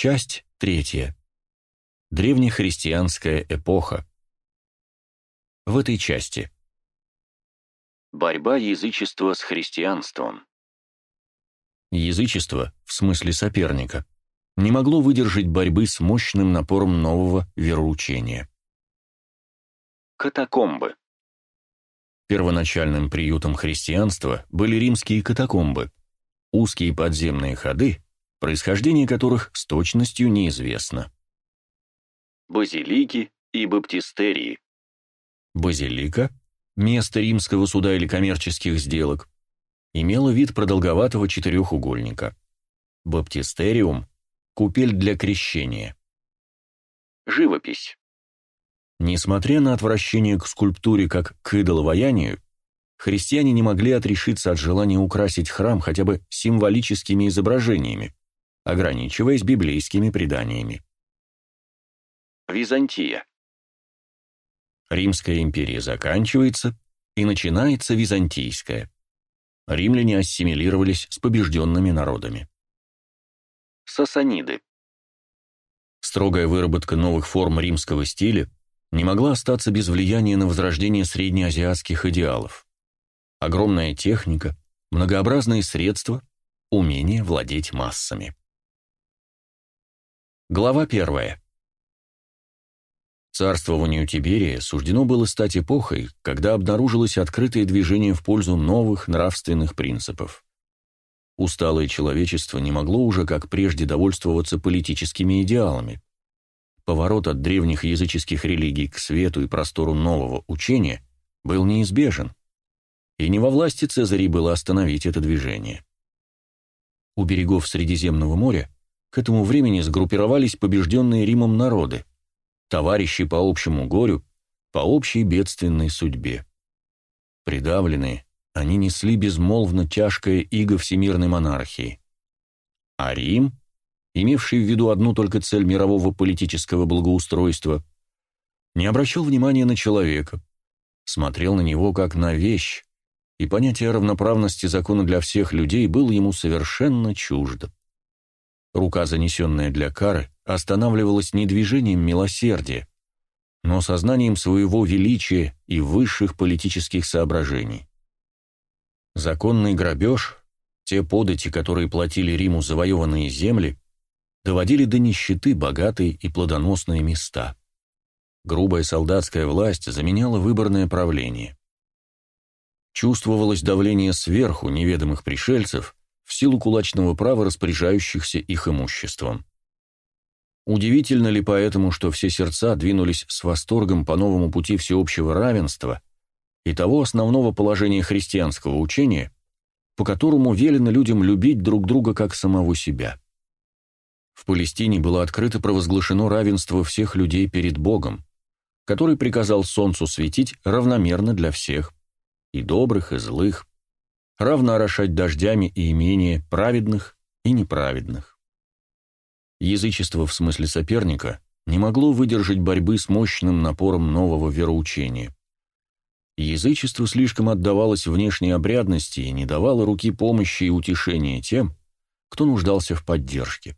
Часть третья. Древнехристианская эпоха. В этой части. Борьба язычества с христианством. Язычество, в смысле соперника, не могло выдержать борьбы с мощным напором нового вероучения. Катакомбы. Первоначальным приютом христианства были римские катакомбы, узкие подземные ходы, происхождение которых с точностью неизвестно. Базилики и баптистерии. Базилика – место римского суда или коммерческих сделок, имела вид продолговатого четырехугольника. Баптистериум – купель для крещения. Живопись. Несмотря на отвращение к скульптуре как к идоловаянию, христиане не могли отрешиться от желания украсить храм хотя бы символическими изображениями, ограничиваясь библейскими преданиями. Византия. Римская империя заканчивается, и начинается Византийская. Римляне ассимилировались с побежденными народами. Сасаниды. Строгая выработка новых форм римского стиля не могла остаться без влияния на возрождение среднеазиатских идеалов. Огромная техника, многообразные средства, умение владеть массами. Глава первая. Царствованию Тиберия суждено было стать эпохой, когда обнаружилось открытое движение в пользу новых нравственных принципов. Усталое человечество не могло уже, как прежде, довольствоваться политическими идеалами. Поворот от древних языческих религий к свету и простору нового учения был неизбежен, и не во власти Цезарей было остановить это движение. У берегов Средиземного моря к этому времени сгруппировались побежденные Римом народы, товарищи по общему горю, по общей бедственной судьбе. Придавленные, они несли безмолвно тяжкое иго всемирной монархии. А Рим, имевший в виду одну только цель мирового политического благоустройства, не обращал внимания на человека, смотрел на него как на вещь, и понятие равноправности закона для всех людей было ему совершенно чуждо. Рука, занесенная для кары, останавливалась не движением милосердия, но сознанием своего величия и высших политических соображений. Законный грабеж, те подати, которые платили Риму завоеванные земли, доводили до нищеты богатые и плодоносные места. Грубая солдатская власть заменяла выборное правление. Чувствовалось давление сверху неведомых пришельцев, в силу кулачного права распоряжающихся их имуществом. Удивительно ли поэтому, что все сердца двинулись с восторгом по новому пути всеобщего равенства и того основного положения христианского учения, по которому велено людям любить друг друга как самого себя? В Палестине было открыто провозглашено равенство всех людей перед Богом, который приказал солнцу светить равномерно для всех, и добрых, и злых, равно орошать дождями и имения праведных и неправедных. Язычество в смысле соперника не могло выдержать борьбы с мощным напором нового вероучения. Язычество слишком отдавалось внешней обрядности и не давало руки помощи и утешения тем, кто нуждался в поддержке.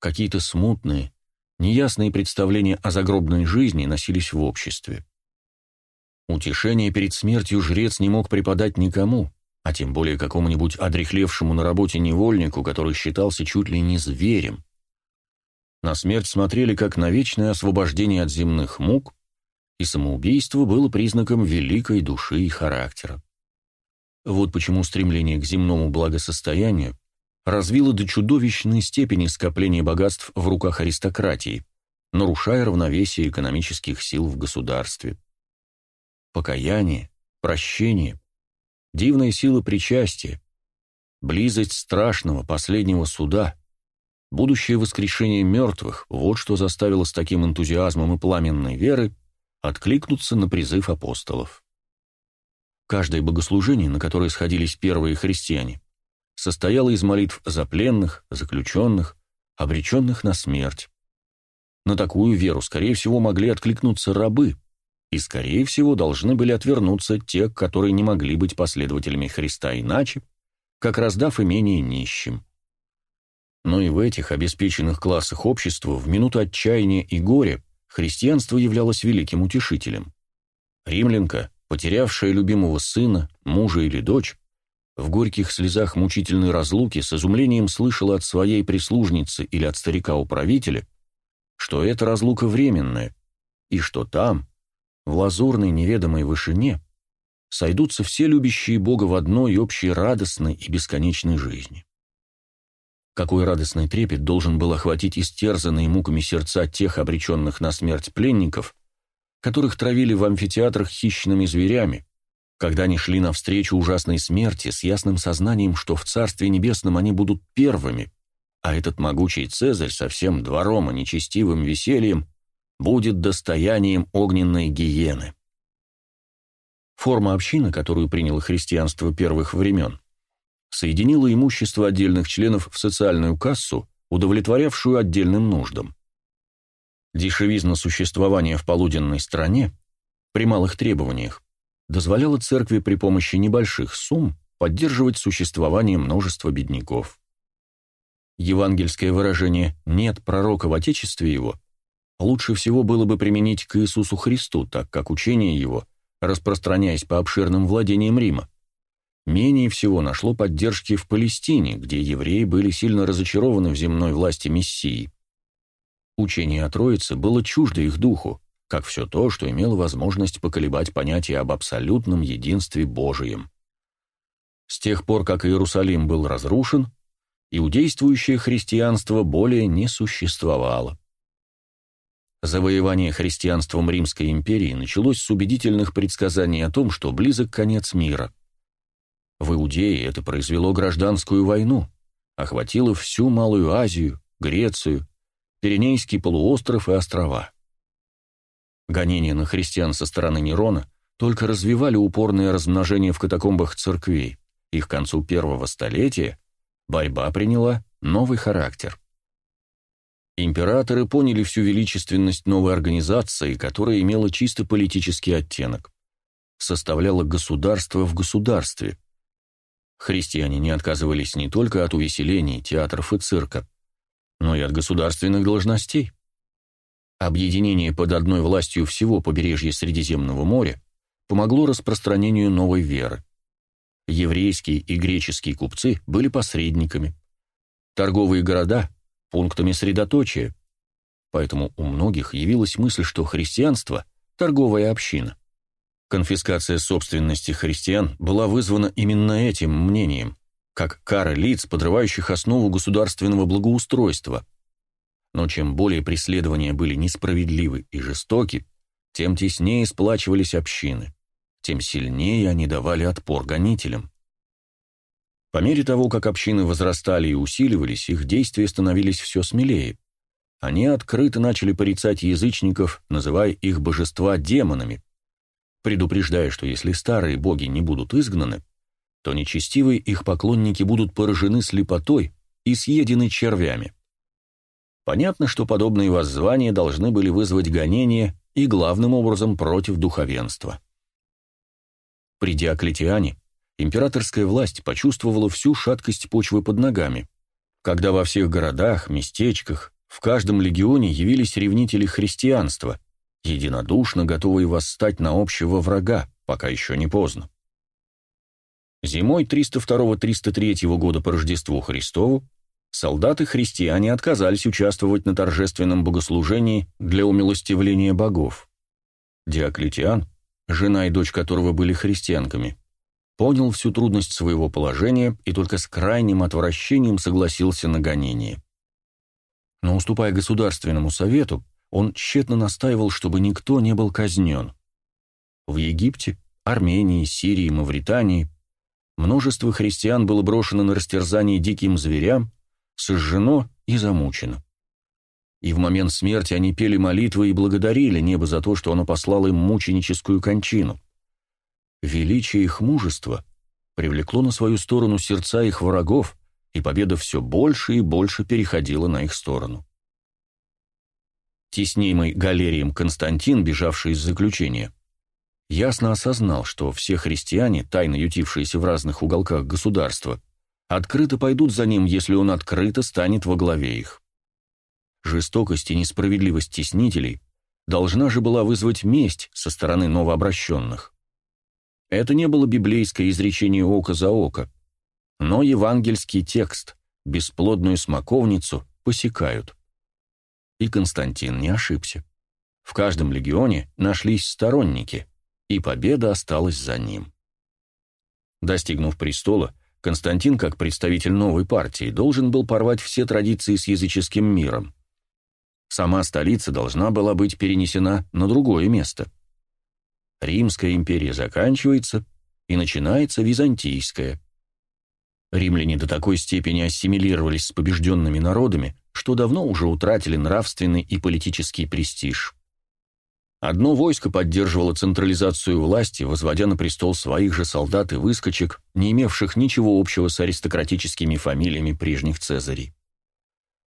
Какие-то смутные, неясные представления о загробной жизни носились в обществе. Утешение перед смертью жрец не мог преподать никому, а тем более какому-нибудь одрехлевшему на работе невольнику, который считался чуть ли не зверем. На смерть смотрели как на вечное освобождение от земных мук, и самоубийство было признаком великой души и характера. Вот почему стремление к земному благосостоянию развило до чудовищной степени скопление богатств в руках аристократии, нарушая равновесие экономических сил в государстве покаяние, прощение, дивная сила причастия, близость страшного последнего суда, будущее воскрешение мертвых – вот что заставило с таким энтузиазмом и пламенной веры откликнуться на призыв апостолов. Каждое богослужение, на которое сходились первые христиане, состояло из молитв за пленных, заключенных, обреченных на смерть. На такую веру, скорее всего, могли откликнуться рабы – и, скорее всего, должны были отвернуться те, которые не могли быть последователями Христа иначе, как раздав имение нищим. Но и в этих обеспеченных классах общества в минуту отчаяния и горя христианство являлось великим утешителем. Римлянка, потерявшая любимого сына, мужа или дочь, в горьких слезах мучительной разлуки с изумлением слышала от своей прислужницы или от старика-управителя, что эта разлука временная, и что там, в лазурной неведомой вышине, сойдутся все любящие Бога в одной общей радостной и бесконечной жизни. Какой радостный трепет должен был охватить истерзанные муками сердца тех обреченных на смерть пленников, которых травили в амфитеатрах хищными зверями, когда они шли навстречу ужасной смерти с ясным сознанием, что в Царстве Небесном они будут первыми, а этот могучий Цезарь со всем двором и нечестивым весельем будет достоянием огненной гиены. Форма общины, которую приняло христианство первых времен, соединила имущество отдельных членов в социальную кассу, удовлетворявшую отдельным нуждам. Дешевизна существования в полуденной стране, при малых требованиях, дозволяла церкви при помощи небольших сумм поддерживать существование множества бедняков. Евангельское выражение «нет пророка в Отечестве его» лучше всего было бы применить к Иисусу Христу, так как учение его, распространяясь по обширным владениям Рима, менее всего нашло поддержки в Палестине, где евреи были сильно разочарованы в земной власти Мессии. Учение о Троице было чуждо их духу, как все то, что имело возможность поколебать понятие об абсолютном единстве Божием. С тех пор, как Иерусалим был разрушен, иудействующее христианство более не существовало. Завоевание христианством Римской империи началось с убедительных предсказаний о том, что близок конец мира. В Иудее это произвело гражданскую войну, охватило всю Малую Азию, Грецию, Пиренейский полуостров и острова. Гонения на христиан со стороны Нерона только развивали упорное размножение в катакомбах церквей, и к концу первого столетия борьба приняла новый характер. Императоры поняли всю величественность новой организации, которая имела чисто политический оттенок. Составляла государство в государстве. Христиане не отказывались не только от увеселений, театров и цирка, но и от государственных должностей. Объединение под одной властью всего побережья Средиземного моря помогло распространению новой веры. Еврейские и греческие купцы были посредниками. Торговые города – пунктами средоточия. Поэтому у многих явилась мысль, что христианство – торговая община. Конфискация собственности христиан была вызвана именно этим мнением, как кара лиц, подрывающих основу государственного благоустройства – но чем более преследования были несправедливы и жестоки, тем теснее сплачивались общины, тем сильнее они давали отпор гонителям. По мере того, как общины возрастали и усиливались, их действия становились все смелее. Они открыто начали порицать язычников, называя их божества демонами, предупреждая, что если старые боги не будут изгнаны, то нечестивые их поклонники будут поражены слепотой и съедены червями. Понятно, что подобные воззвания должны были вызвать гонения и главным образом против духовенства. При Диоклетиане императорская власть почувствовала всю шаткость почвы под ногами, когда во всех городах, местечках, в каждом легионе явились ревнители христианства, единодушно готовые восстать на общего врага, пока еще не поздно. Зимой 302-303 года по Рождеству Христову солдаты-христиане отказались участвовать на торжественном богослужении для умилостивления богов. Диоклетиан, жена и дочь которого были христианками, понял всю трудность своего положения и только с крайним отвращением согласился на гонение. Но уступая Государственному совету, он тщетно настаивал, чтобы никто не был казнен. В Египте, Армении, Сирии, Мавритании множество христиан было брошено на растерзание диким зверям, сожжено и замучено. И в момент смерти они пели молитвы и благодарили небо за то, что оно послало им мученическую кончину. Величие их мужества привлекло на свою сторону сердца их врагов, и победа все больше и больше переходила на их сторону. Теснимый галерием Константин, бежавший из заключения, ясно осознал, что все христиане, тайно ютившиеся в разных уголках государства, открыто пойдут за ним, если он открыто станет во главе их. Жестокость и несправедливость теснителей должна же была вызвать месть со стороны новообращенных. Это не было библейское изречение око за око, но евангельский текст, бесплодную смоковницу, посекают. И Константин не ошибся. В каждом легионе нашлись сторонники, и победа осталась за ним. Достигнув престола, Константин, как представитель новой партии, должен был порвать все традиции с языческим миром. Сама столица должна была быть перенесена на другое место. Римская империя заканчивается, и начинается Византийская. Римляне до такой степени ассимилировались с побежденными народами, что давно уже утратили нравственный и политический престиж. Одно войско поддерживало централизацию власти, возводя на престол своих же солдат и выскочек, не имевших ничего общего с аристократическими фамилиями прежних цезарей.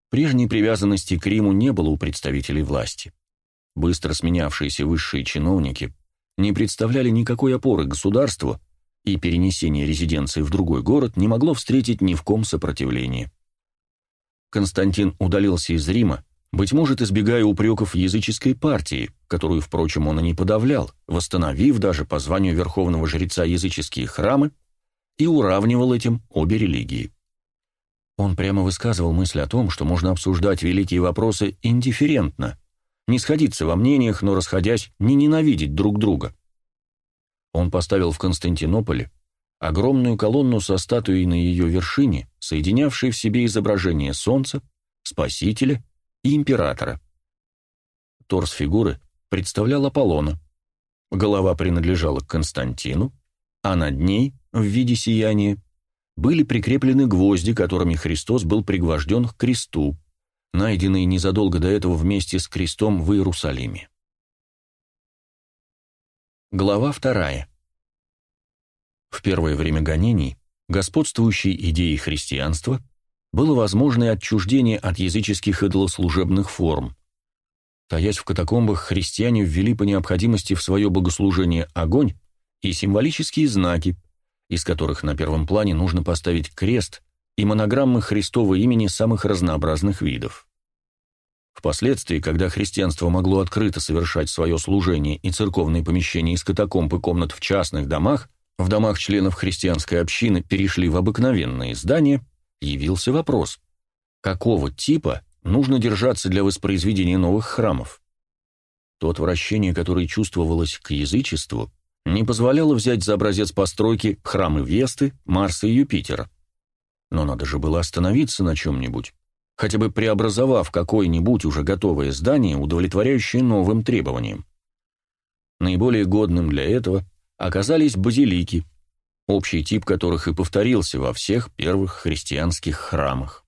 Прежней привязанности к Риму не было у представителей власти. Быстро сменявшиеся высшие чиновники не представляли никакой опоры государству, и перенесение резиденции в другой город не могло встретить ни в ком сопротивления. Константин удалился из Рима, быть может, избегая упреков языческой партии, которую, впрочем, он и не подавлял, восстановив даже по званию верховного жреца языческие храмы и уравнивал этим обе религии. Он прямо высказывал мысль о том, что можно обсуждать великие вопросы индифферентно, не сходиться во мнениях, но расходясь, не ненавидеть друг друга. Он поставил в Константинополе огромную колонну со статуей на ее вершине, соединявшей в себе изображение Солнца, Спасителя и Императора. Торс фигуры представлял Аполлона, голова принадлежала Константину, а над ней, в виде сияния, были прикреплены гвозди, которыми Христос был пригвожден к кресту, найденные незадолго до этого вместе с крестом в Иерусалиме. Глава вторая. В первое время гонений господствующей идеей христианства было возможное отчуждение от языческих идолослужебных форм. Таясь в катакомбах, христиане ввели по необходимости в свое богослужение огонь и символические знаки, из которых на первом плане нужно поставить крест и монограммы Христова имени самых разнообразных видов. Впоследствии, когда христианство могло открыто совершать свое служение и церковные помещения из катакомб и комнат в частных домах, в домах членов христианской общины перешли в обыкновенные здания, явился вопрос, какого типа нужно держаться для воспроизведения новых храмов. То отвращение, которое чувствовалось к язычеству, не позволяло взять за образец постройки храмы Весты, Марса и Юпитера. Но надо же было остановиться на чем-нибудь хотя бы преобразовав какое-нибудь уже готовое здание, удовлетворяющее новым требованиям. Наиболее годным для этого оказались базилики, общий тип которых и повторился во всех первых христианских храмах.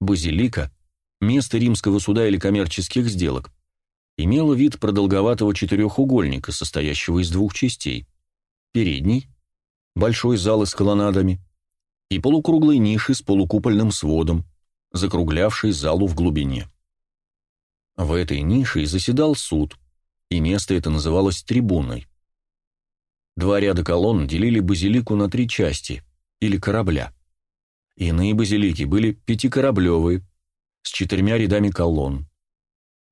Базилика – место римского суда или коммерческих сделок, имела вид продолговатого четырехугольника, состоящего из двух частей – передний, большой зал с колоннадами и полукруглой ниши с полукупольным сводом, закруглявший залу в глубине. В этой нише заседал суд, и место это называлось трибуной. Два ряда колонн делили базилику на три части, или корабля. Иные базилики были пятикораблевые, с четырьмя рядами колонн.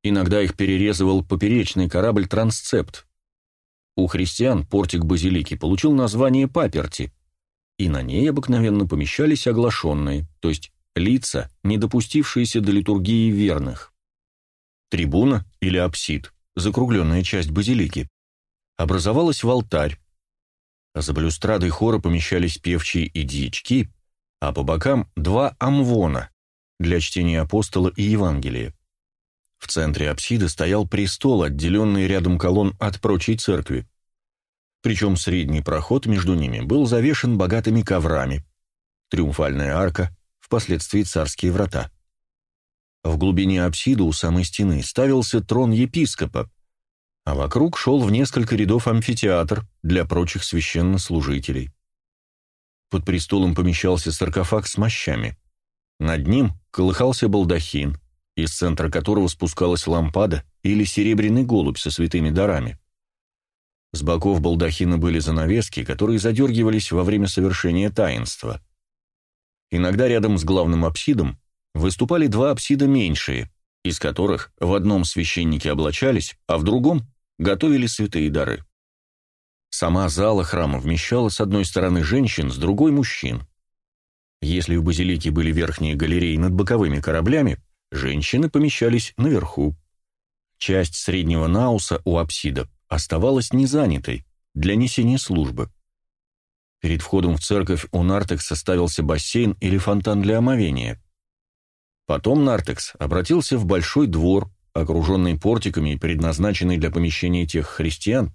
Иногда их перерезывал поперечный корабль «Трансцепт». У христиан портик базилики получил название «Паперти», и на ней обыкновенно помещались оглашенные, то есть лица, не допустившиеся до литургии верных. Трибуна или апсид, закругленная часть базилики, образовалась в алтарь. За балюстрадой хора помещались певчие и дьячки, а по бокам два амвона для чтения апостола и Евангелия. В центре апсиды стоял престол, отделенный рядом колонн от прочей церкви. Причем средний проход между ними был завешен богатыми коврами. Триумфальная арка, впоследствии царские врата. В глубине апсиды у самой стены ставился трон епископа, а вокруг шел в несколько рядов амфитеатр для прочих священнослужителей. Под престолом помещался саркофаг с мощами. Над ним колыхался балдахин, из центра которого спускалась лампада или серебряный голубь со святыми дарами. С боков балдахина были занавески, которые задергивались во время совершения таинства. Иногда рядом с главным апсидом выступали два апсида меньшие, из которых в одном священники облачались, а в другом готовили святые дары. Сама зала храма вмещала с одной стороны женщин, с другой – мужчин. Если в базилике были верхние галереи над боковыми кораблями, женщины помещались наверху. Часть среднего науса у апсида оставалась незанятой для несения службы. Перед входом в церковь у Нартекса ставился бассейн или фонтан для омовения. Потом Нартекс обратился в большой двор, окруженный портиками и предназначенный для помещения тех христиан,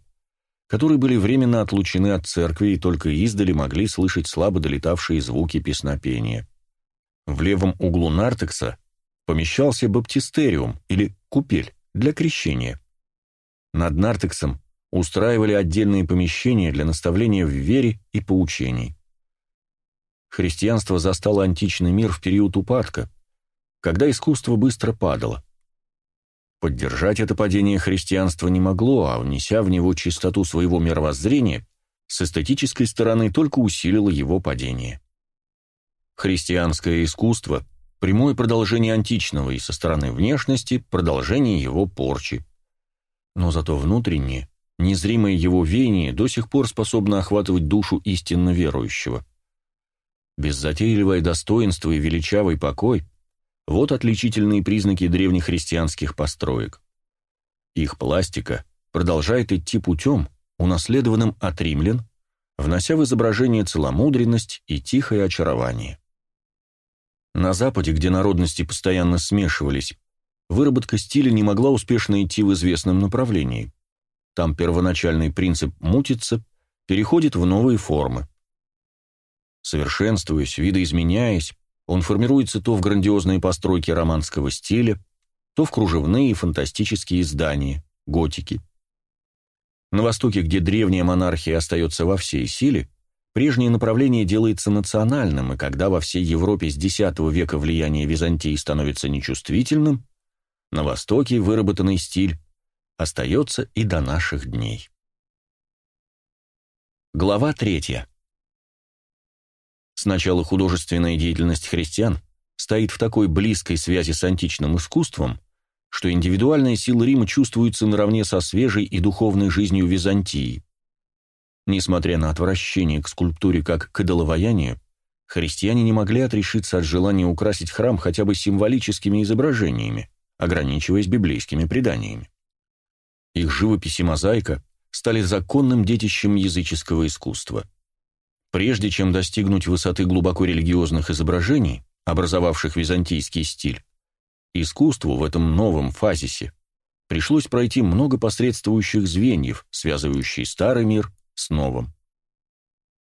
которые были временно отлучены от церкви и только издали могли слышать слабо долетавшие звуки песнопения. В левом углу Нартекса помещался баптистериум или купель для крещения. Над Нартексом устраивали отдельные помещения для наставления в вере и поучений. Христианство застало античный мир в период упадка, когда искусство быстро падало. Поддержать это падение христианства не могло, а внеся в него чистоту своего мировоззрения, с эстетической стороны только усилило его падение. Христианское искусство – прямое продолжение античного и со стороны внешности – продолжение его порчи. Но зато внутреннее, незримое его веяние до сих пор способно охватывать душу истинно верующего. Беззатейливое достоинство и величавый покой вот отличительные признаки древнехристианских построек. Их пластика продолжает идти путем, унаследованным от римлян, внося в изображение целомудренность и тихое очарование. На Западе, где народности постоянно смешивались, выработка стиля не могла успешно идти в известном направлении. Там первоначальный принцип мутится, переходит в новые формы. Совершенствуясь, видоизменяясь, он формируется то в грандиозные постройки романского стиля, то в кружевные и фантастические здания, готики. На Востоке, где древняя монархия остается во всей силе, прежнее направление делается национальным, и когда во всей Европе с X века влияние Византии становится нечувствительным, на Востоке выработанный стиль остается и до наших дней. Глава третья. Сначала художественная деятельность христиан стоит в такой близкой связи с античным искусством, что индивидуальная сила Рима чувствуется наравне со свежей и духовной жизнью Византии. Несмотря на отвращение к скульптуре как к идоловаянию, христиане не могли отрешиться от желания украсить храм хотя бы символическими изображениями, ограничиваясь библейскими преданиями. Их живопись и мозаика стали законным детищем языческого искусства. Прежде чем достигнуть высоты глубоко религиозных изображений, образовавших византийский стиль, искусству в этом новом фазисе пришлось пройти много посредствующих звеньев, связывающих старый мир с новым.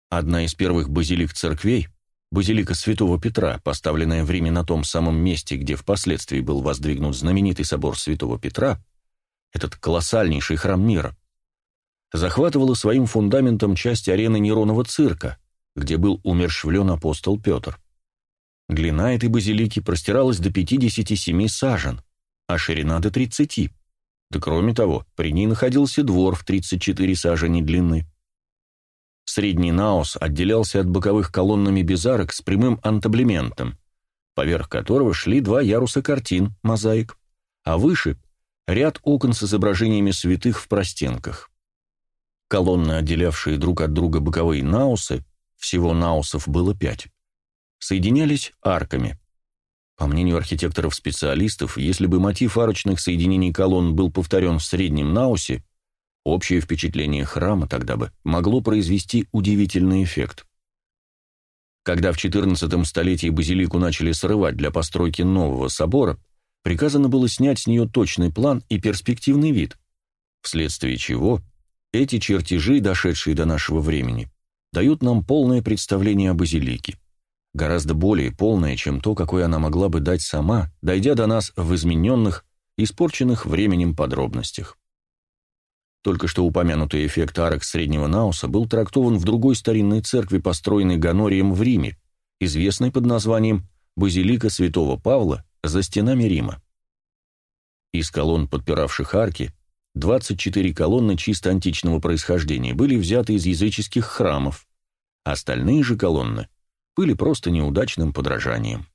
Одна из первых базилик церквей, базилика Святого Петра, поставленная в Риме на том самом месте, где впоследствии был воздвигнут знаменитый собор Святого Петра, этот колоссальнейший храм мира, захватывала своим фундаментом часть арены Неронова цирка, где был умершвлен апостол Петр. Длина этой базилики простиралась до 57 сажен, а ширина до 30. Да кроме того, при ней находился двор в 34 сажени длины. Средний наос отделялся от боковых колоннами без арок с прямым антаблементом, поверх которого шли два яруса картин, мозаик, а выше — ряд окон с изображениями святых в простенках. Колонны, отделявшие друг от друга боковые наусы, всего наусов было пять, соединялись арками. По мнению архитекторов-специалистов, если бы мотив арочных соединений колонн был повторен в среднем наусе, общее впечатление храма тогда бы могло произвести удивительный эффект. Когда в XIV столетии базилику начали срывать для постройки нового собора, приказано было снять с нее точный план и перспективный вид, вследствие чего эти чертежи, дошедшие до нашего времени, дают нам полное представление о базилике. Гораздо более полное, чем то, какое она могла бы дать сама, дойдя до нас в измененных, испорченных временем подробностях. Только что упомянутый эффект арок среднего Науса был трактован в другой старинной церкви, построенной Гонорием в Риме, известной под названием «Базилика святого Павла» за стенами Рима. Из колонн, подпиравших арки, 24 колонны чисто античного происхождения были взяты из языческих храмов, остальные же колонны были просто неудачным подражанием.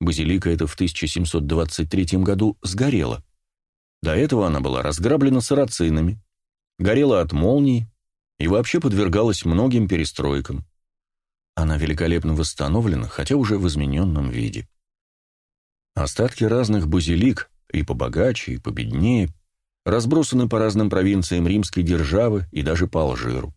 Базилика эта в 1723 году сгорела. До этого она была разграблена сарацинами, горела от молний и вообще подвергалась многим перестройкам. Она великолепно восстановлена, хотя уже в измененном виде. Остатки разных базилик, и побогаче, и победнее, разбросаны по разным провинциям римской державы и даже по Алжиру.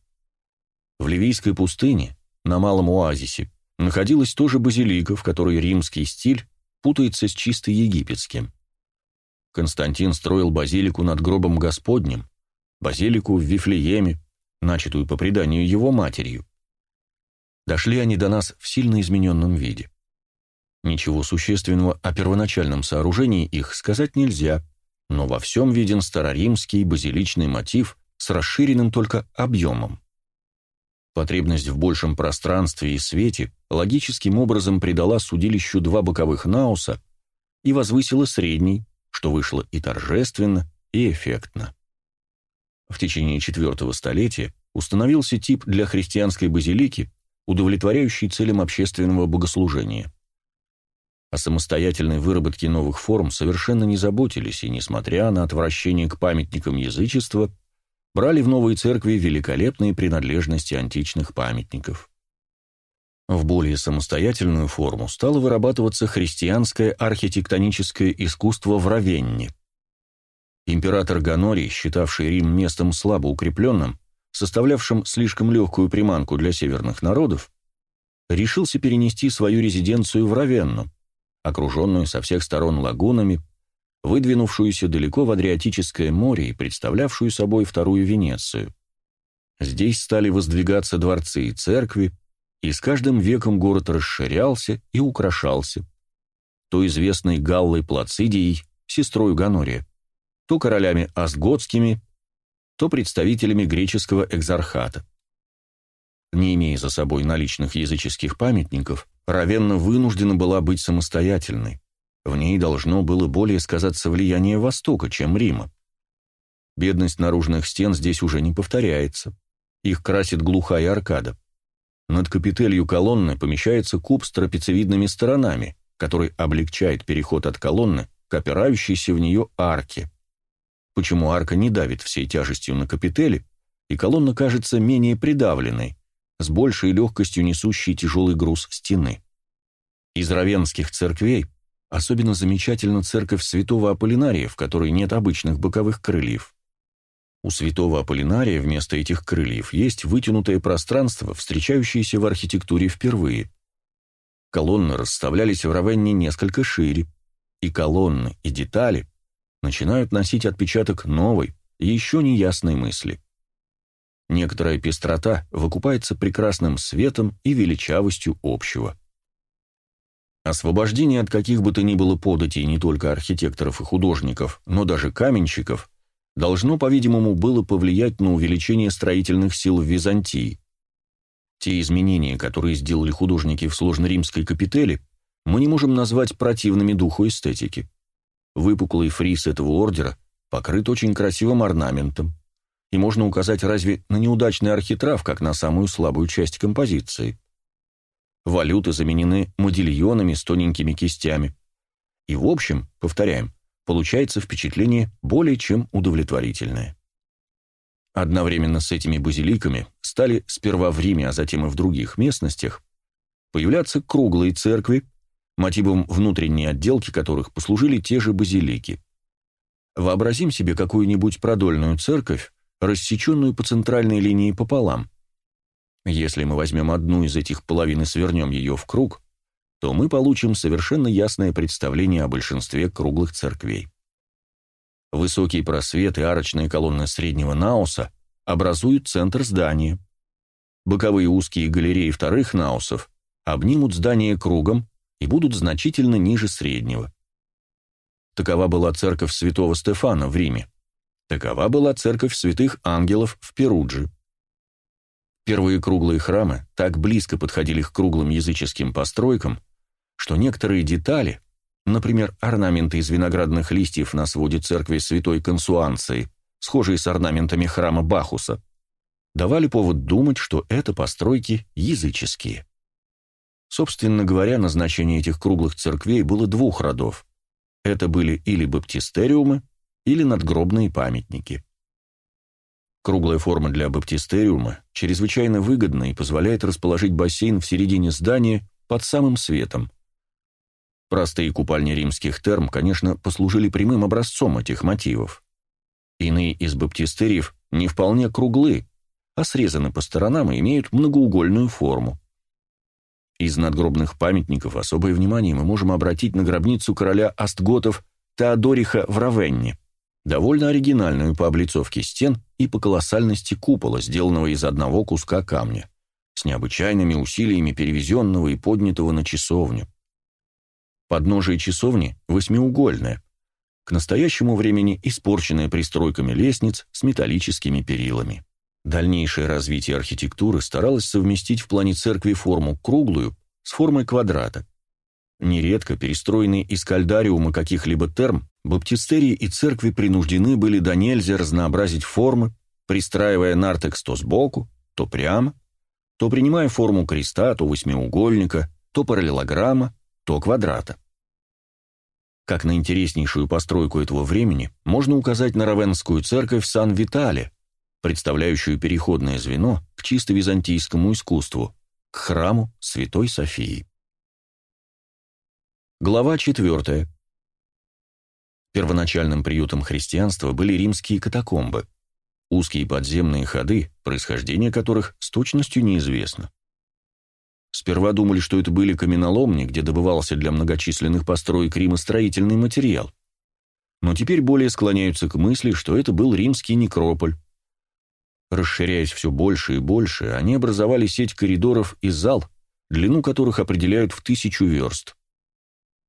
В Ливийской пустыне, на Малом Оазисе, находилась тоже базилика, в которой римский стиль путается с чисто египетским. Константин строил базилику над гробом Господним, базилику в Вифлееме, начатую по преданию его матерью. Дошли они до нас в сильно измененном виде. Ничего существенного о первоначальном сооружении их сказать нельзя, но во всем виден староримский базиличный мотив с расширенным только объемом. Потребность в большем пространстве и свете логическим образом придала судилищу два боковых науса и возвысила средний, что вышло и торжественно, и эффектно. В течение четвертого столетия установился тип для христианской базилики, удовлетворяющий целям общественного богослужения. О самостоятельной выработке новых форм совершенно не заботились и, несмотря на отвращение к памятникам язычества, брали в новые церкви великолепные принадлежности античных памятников. В более самостоятельную форму стало вырабатываться христианское архитектоническое искусство в Равенне. Император Ганорий, считавший Рим местом слабо укрепленным, составлявшим слишком легкую приманку для северных народов, решился перенести свою резиденцию в Равенну, окруженную со всех сторон лагунами, выдвинувшуюся далеко в Адриатическое море и представлявшую собой вторую Венецию. Здесь стали воздвигаться дворцы и церкви, и с каждым веком город расширялся и украшался. То известной Галлой Плацидией, сестрой Ганория, то королями Астготскими, то представителями греческого экзархата. Не имея за собой наличных языческих памятников, Равенна вынуждена была быть самостоятельной. В ней должно было более сказаться влияние Востока, чем Рима. Бедность наружных стен здесь уже не повторяется. Их красит глухая аркада. Над капителью колонны помещается куб с трапециевидными сторонами, который облегчает переход от колонны к опирающейся в нее арке. Почему арка не давит всей тяжестью на капители, и колонна кажется менее придавленной, с большей легкостью несущей тяжелый груз стены. Из равенских церквей особенно замечательна церковь святого Аполлинария, в которой нет обычных боковых крыльев. У святого Аполлинария вместо этих крыльев есть вытянутое пространство, встречающееся в архитектуре впервые. Колонны расставлялись в Равенне несколько шире, и колонны, и детали начинают носить отпечаток новой еще неясной мысли. Некоторая пестрота выкупается прекрасным светом и величавостью общего. Освобождение от каких бы то ни было податей не только архитекторов и художников, но даже каменщиков, должно, по-видимому, было повлиять на увеличение строительных сил в Византии. Те изменения, которые сделали художники в сложно-римской капители, мы не можем назвать противными духу эстетики. Выпуклый фриз этого ордера покрыт очень красивым орнаментом, и можно указать разве на неудачный архитрав, как на самую слабую часть композиции. Валюты заменены модильонами с тоненькими кистями. И в общем, повторяем, получается впечатление более чем удовлетворительное. Одновременно с этими базиликами стали сперва в Риме, а затем и в других местностях появляться круглые церкви, мотивом внутренней отделки которых послужили те же базилики. Вообразим себе какую-нибудь продольную церковь, рассеченную по центральной линии пополам. Если мы возьмем одну из этих половин и свернем ее в круг, то мы получим совершенно ясное представление о большинстве круглых церквей. Высокие просветы и арочные колонны среднего науса образуют центр здания. Боковые узкие галереи вторых наусов обнимут здание кругом и будут значительно ниже среднего. Такова была церковь святого Стефана в Риме. Такова была церковь святых ангелов в Перудже. Первые круглые храмы так близко подходили к круглым языческим постройкам, что некоторые детали, например, орнаменты из виноградных листьев на своде церкви святой Консуанции, схожие с орнаментами храма Бахуса, давали повод думать, что это постройки языческие. Собственно говоря, назначение этих круглых церквей было двух родов. Это были или баптистериумы, или надгробные памятники. Круглая форма для баптистериума чрезвычайно выгодна и позволяет расположить бассейн в середине здания под самым светом. Простые купальни римских терм, конечно, послужили прямым образцом этих мотивов. Иные из баптистериев не вполне круглы, а срезаны по сторонам и имеют многоугольную форму. Из надгробных памятников особое внимание мы можем обратить на гробницу короля Астготов Теодориха в Равенне, довольно оригинальную по облицовке стен и по колоссальности купола, сделанного из одного куска камня, с необычайными усилиями перевезенного и поднятого на часовню. Подножие часовни восьмиугольное, к настоящему времени испорченная пристройками лестниц с металлическими перилами. Дальнейшее развитие архитектуры старалось совместить в плане церкви форму круглую с формой квадрата. Нередко перестроенные из кальдариума каких-либо терм, баптистерии и церкви принуждены были до нельзя разнообразить формы, пристраивая нартекс то сбоку, то прямо, то принимая форму креста, то восьмиугольника, то параллелограмма, то квадрата. Как на интереснейшую постройку этого времени можно указать на Равенскую церковь Сан-Витале, представляющую переходное звено к чисто византийскому искусству, к храму Святой Софии. Глава 4. Первоначальным приютом христианства были римские катакомбы, узкие подземные ходы, происхождение которых с точностью неизвестно. Сперва думали, что это были каменоломни, где добывался для многочисленных построек Рима строительный материал. Но теперь более склоняются к мысли, что это был римский некрополь, Расширяясь все больше и больше, они образовали сеть коридоров и зал, длину которых определяют в тысячу верст.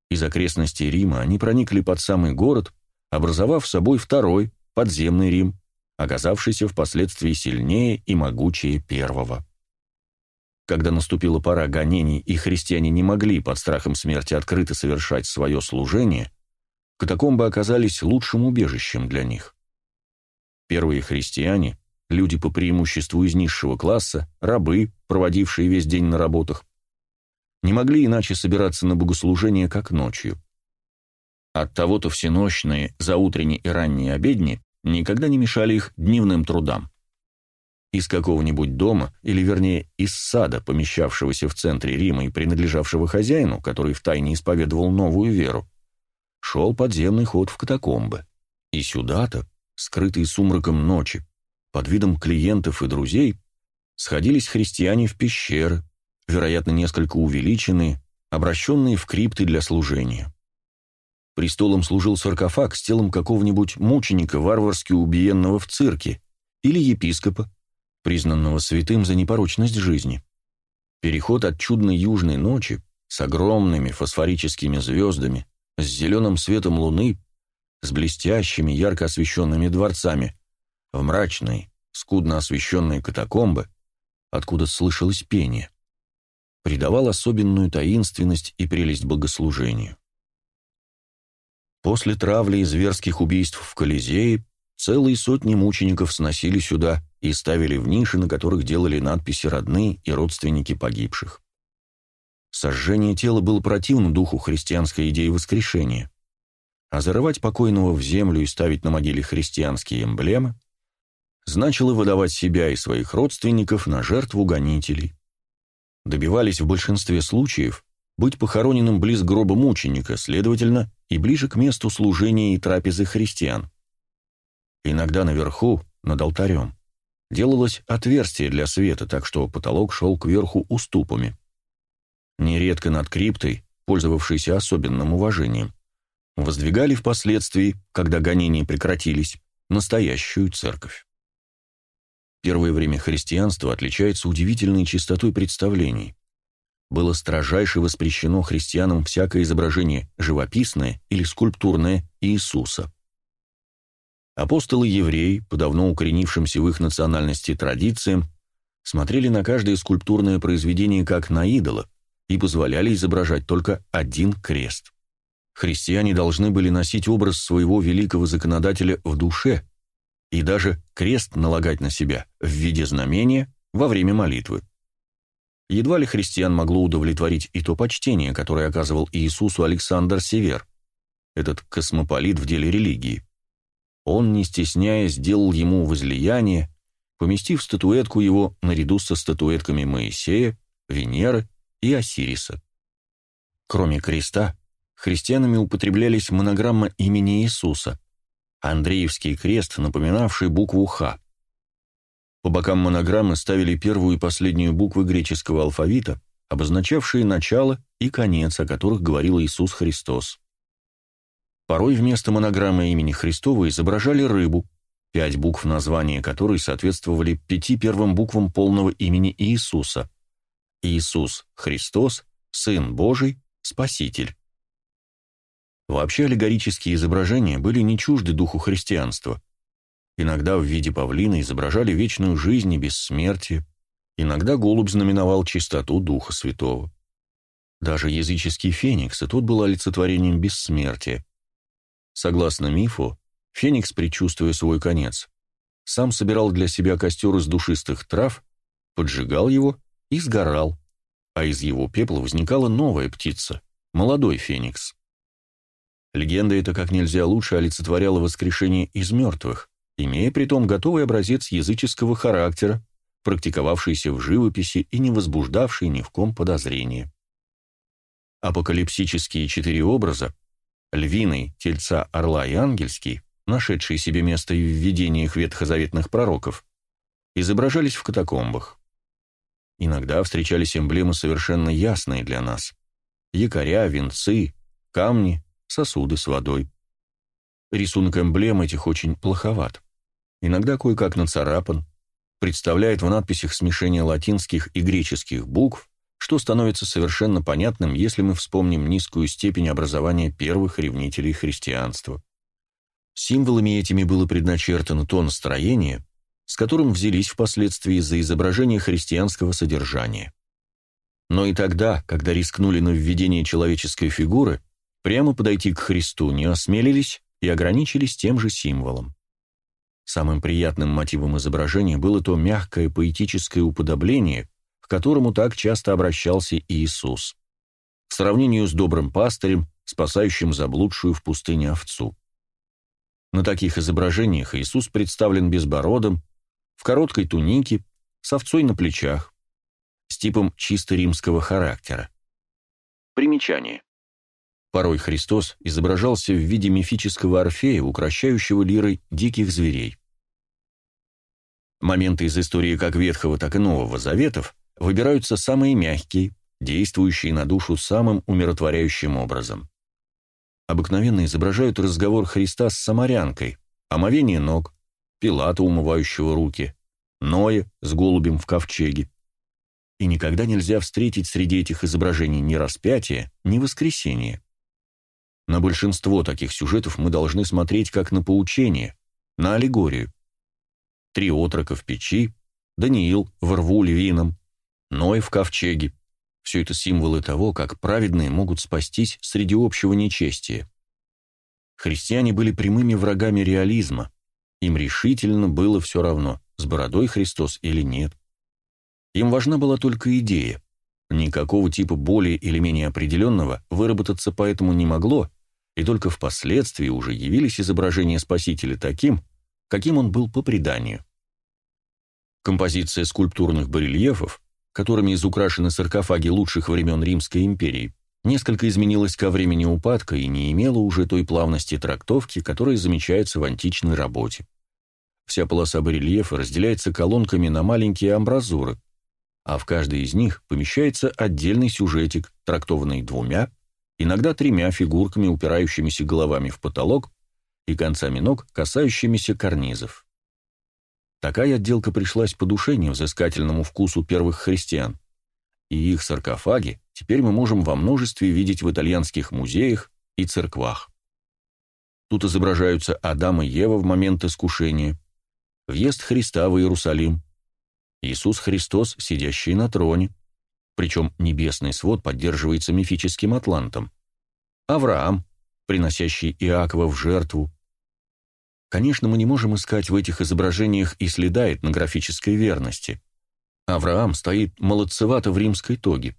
Из окрестностей Рима они проникли под самый город, образовав собой второй, подземный Рим, оказавшийся впоследствии сильнее и могучее первого. Когда наступила пора гонений и христиане не могли под страхом смерти открыто совершать свое служение, катакомбы оказались лучшим убежищем для них. Первые христиане люди по преимуществу из низшего класса, рабы, проводившие весь день на работах, не могли иначе собираться на богослужение, как ночью. Оттого-то всеночные, заутренние и ранние обедни никогда не мешали их дневным трудам. Из какого-нибудь дома, или вернее из сада, помещавшегося в центре Рима и принадлежавшего хозяину, который втайне исповедовал новую веру, шел подземный ход в катакомбы. И сюда-то, скрытый сумраком ночи, под видом клиентов и друзей сходились христиане в пещеры, вероятно, несколько увеличенные, обращенные в крипты для служения. Престолом служил саркофаг с телом какого-нибудь мученика, варварски убиенного в цирке, или епископа, признанного святым за непорочность жизни. Переход от чудной южной ночи с огромными фосфорическими звездами, с зеленым светом луны, с блестящими, ярко освещенными дворцами, в мрачные, скудно освещенные катакомбы, откуда слышалось пение, придавал особенную таинственность и прелесть богослужению. После травли и зверских убийств в Колизее целые сотни мучеников сносили сюда и ставили в ниши, на которых делали надписи родные и родственники погибших. Сожжение тела было противно духу христианской идеи воскрешения, а зарывать покойного в землю и ставить на могиле христианские эмблемы значило выдавать себя и своих родственников на жертву гонителей. Добивались в большинстве случаев быть похороненным близ гроба мученика, следовательно, и ближе к месту служения и трапезы христиан. Иногда наверху, над алтарем, делалось отверстие для света, так что потолок шел кверху уступами. Нередко над криптой, пользовавшейся особенным уважением, воздвигали впоследствии, когда гонения прекратились, настоящую церковь. Первое время христианства отличается удивительной чистотой представлений. Было строжайше воспрещено христианам всякое изображение живописное или скульптурное Иисуса. Апостолы-евреи, по давно укоренившимся в их национальности традициям, смотрели на каждое скульптурное произведение как на идола и позволяли изображать только один крест. Христиане должны были носить образ своего великого законодателя в душе, и даже крест налагать на себя в виде знамения во время молитвы. едва ли христиан могло удовлетворить и то почтение, которое оказывал Иисусу Александр Север, этот космополит в деле религии. Он, не стесняясь, сделал ему возлияние, поместив статуэтку его наряду со статуэтками Моисея, Венеры и Осириса. Кроме креста, христианами употреблялись монограмма имени Иисуса, Андреевский крест, напоминавший букву «Х». По бокам монограммы ставили первую и последнюю буквы греческого алфавита, обозначавшие начало и конец, о которых говорил Иисус Христос. Порой вместо монограммы имени Христова изображали рыбу, пять букв названия которой соответствовали пяти первым буквам полного имени Иисуса. Иисус Христос, Сын Божий, Спаситель. Вообще аллегорические изображения были не чужды духу христианства. Иногда в виде павлина изображали вечную жизнь и бессмертие, иногда голубь знаменовал чистоту Духа Святого. Даже языческий феникс, и тот был олицетворением бессмертия. Согласно мифу, феникс, предчувствуя свой конец, сам собирал для себя костер из душистых трав, поджигал его и сгорал, а из его пепла возникала новая птица, молодой феникс. Легенда эта как нельзя лучше олицетворяла воскрешение из мертвых, имея при том готовый образец языческого характера, практиковавшийся в живописи и не возбуждавший ни в ком подозрения. Апокалипсические четыре образа – львиный, тельца, орла и ангельский, нашедшие себе место и в видениях ветхозаветных пророков, изображались в катакомбах. Иногда встречались эмблемы совершенно ясные для нас – якоря, венцы, камни, сосуды с водой. Рисунок эмблем этих очень плоховат. Иногда кое-как нацарапан, представляет в надписях смешение латинских и греческих букв, что становится совершенно понятным, если мы вспомним низкую степень образования первых ревнителей христианства. Символами этими было предначертано то настроение, с которым взялись впоследствии за изображение христианского содержания. Но и тогда, когда рискнули на введение человеческой фигуры, прямо подойти к Христу не осмелились и ограничились тем же символом. Самым приятным мотивом изображения было то мягкое поэтическое уподобление, к которому так часто обращался Иисус, в сравнении с добрым пастырем, спасающим заблудшую в пустыне овцу. На таких изображениях Иисус представлен безбородым, в короткой тунике, с овцой на плечах, с типом чисто римского характера. Примечание. Порой Христос изображался в виде мифического орфея, укращающего лирой диких зверей. Моменты из истории как Ветхого, так и Нового Заветов выбираются самые мягкие, действующие на душу самым умиротворяющим образом. Обыкновенно изображают разговор Христа с самарянкой, омовение ног, Пилата, умывающего руки, Ноя с голубем в ковчеге. И никогда нельзя встретить среди этих изображений ни распятия, ни воскресения. На большинство таких сюжетов мы должны смотреть как на поучение, на аллегорию. Три отрока в печи, Даниил в рву львином, Ной в ковчеге. Все это символы того, как праведные могут спастись среди общего нечестия. Христиане были прямыми врагами реализма. Им решительно было все равно, с бородой Христос или нет. Им важна была только идея. Никакого типа более или менее определенного выработаться поэтому не могло, и только впоследствии уже явились изображения Спасителя таким, каким он был по преданию. Композиция скульптурных барельефов, которыми изукрашены саркофаги лучших времен Римской империи, несколько изменилась ко времени упадка и не имела уже той плавности трактовки, которая замечается в античной работе. Вся полоса барельефа разделяется колонками на маленькие амбразуры, а в каждой из них помещается отдельный сюжетик, трактованный двумя, иногда тремя фигурками, упирающимися головами в потолок и концами ног, касающимися карнизов. Такая отделка пришлась по душе невзыскательному вкусу первых христиан, и их саркофаги теперь мы можем во множестве видеть в итальянских музеях и церквах. Тут изображаются Адам и Ева в момент искушения, въезд Христа в Иерусалим, Иисус Христос, сидящий на троне, причем небесный свод поддерживается мифическим атлантом. Авраам, приносящий Иакова в жертву. Конечно, мы не можем искать в этих изображениях и следа этнографической верности. Авраам стоит молодцевато в римской тоге.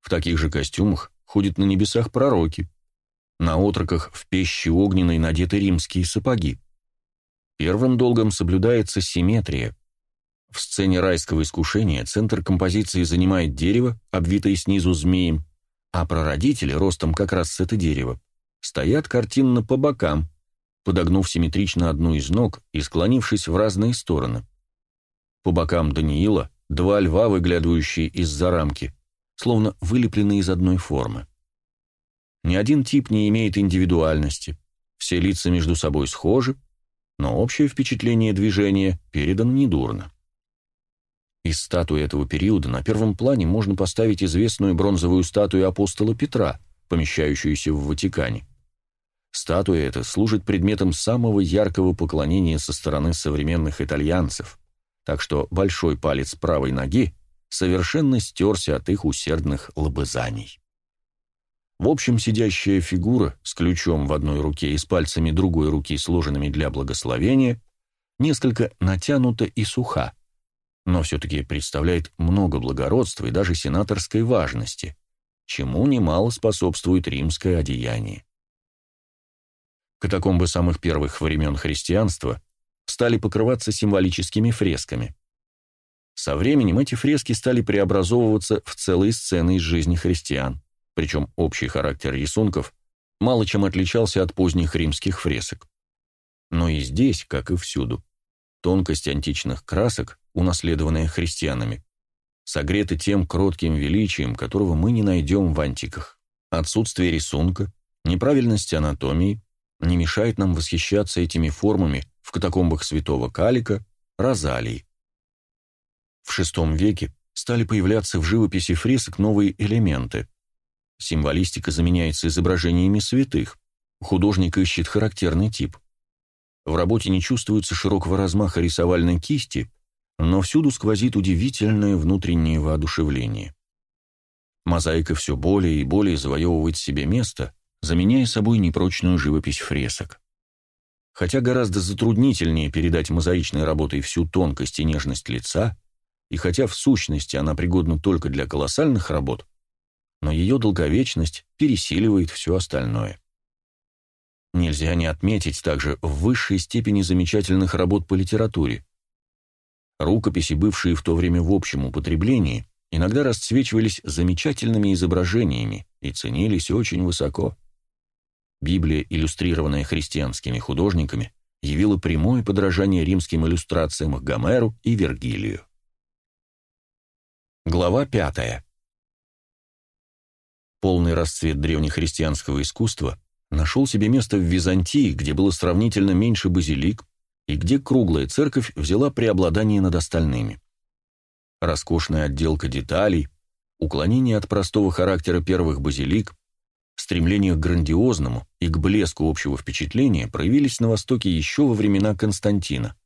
В таких же костюмах ходят на небесах пророки. На отроках в пещи огненной надеты римские сапоги. Первым долгом соблюдается симметрия. В сцене райского искушения центр композиции занимает дерево, обвитое снизу змеем, а прародители, ростом как раз с это дерево, стоят картинно по бокам, подогнув симметрично одну из ног и склонившись в разные стороны. По бокам Даниила два льва, выглядывающие из-за рамки, словно вылепленные из одной формы. Ни один тип не имеет индивидуальности, все лица между собой схожи, но общее впечатление движения передано недурно. Из статуи этого периода на первом плане можно поставить известную бронзовую статую апостола Петра, помещающуюся в Ватикане. Статуя эта служит предметом самого яркого поклонения со стороны современных итальянцев, так что большой палец правой ноги совершенно стерся от их усердных лобызаний. В общем, сидящая фигура с ключом в одной руке и с пальцами другой руки, сложенными для благословения, несколько натянута и суха, но все-таки представляет много благородства и даже сенаторской важности, чему немало способствует римское одеяние. Катакомбы самых первых времен христианства стали покрываться символическими фресками. Со временем эти фрески стали преобразовываться в целые сцены из жизни христиан, причем общий характер рисунков мало чем отличался от поздних римских фресок. Но и здесь, как и всюду, тонкость античных красок, унаследованная христианами, согрета тем кротким величием, которого мы не найдем в антиках. Отсутствие рисунка, неправильность анатомии, не мешает нам восхищаться этими формами в катакомбах святого Калика, Розалии. В VI веке стали появляться в живописи фресок новые элементы. Символистика заменяется изображениями святых, художник ищет характерный тип. В работе не чувствуется широкого размаха рисовальной кисти, но всюду сквозит удивительное внутреннее воодушевление. Мозаика все более и более завоевывает себе место, заменяя собой непрочную живопись фресок. Хотя гораздо затруднительнее передать мозаичной работой всю тонкость и нежность лица, и хотя в сущности она пригодна только для колоссальных работ, но ее долговечность пересиливает все остальное. Нельзя не отметить также в высшей степени замечательных работ по литературе. Рукописи, бывшие в то время в общем употреблении, иногда расцвечивались замечательными изображениями и ценились очень высоко. Библия, иллюстрированная христианскими художниками, явила прямое подражание римским иллюстрациям к Гомеру и Вергилию. Глава пятая. Полный расцвет древнехристианского искусства нашел себе место в Византии, где было сравнительно меньше базилик, и где круглая церковь взяла преобладание над остальными. Роскошная отделка деталей, уклонение от простого характера первых базилик, Стремление к грандиозному и к блеску общего впечатления проявились на Востоке еще во времена Константина.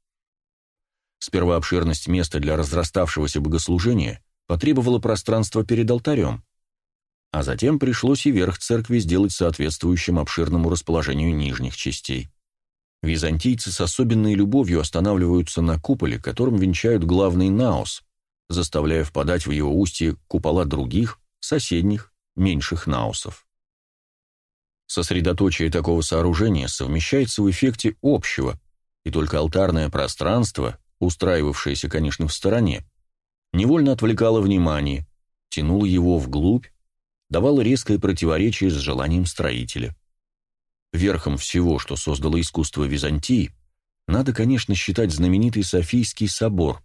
Сперва обширность места для разраставшегося богослужения потребовала пространства перед алтарем, а затем пришлось и верх церкви сделать соответствующим обширному расположению нижних частей. Византийцы с особенной любовью останавливаются на куполе, которым венчают главный наос, заставляя впадать в его устье купола других, соседних, меньших наосов. Сосредоточие такого сооружения совмещается в эффекте общего, и только алтарное пространство, устраивавшееся, конечно, в стороне, невольно отвлекало внимание, тянуло его вглубь, давало резкое противоречие с желанием строителя. Верхом всего, что создало искусство Византии, надо, конечно, считать знаменитый Софийский собор.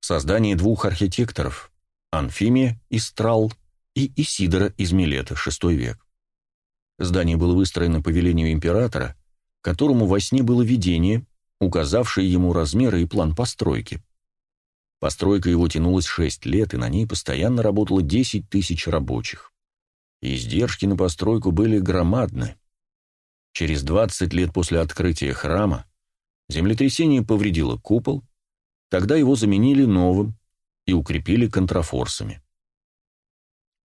Создание двух архитекторов – Анфимия из Трал и Исидора из Милета, VI век. Здание было выстроено по велению императора, которому во сне было видение, указавшее ему размеры и план постройки. Постройка его тянулась 6 лет, и на ней постоянно работало 10 тысяч рабочих. Издержки на постройку были громадны. Через 20 лет после открытия храма землетрясение повредило купол, тогда его заменили новым и укрепили контрафорсами.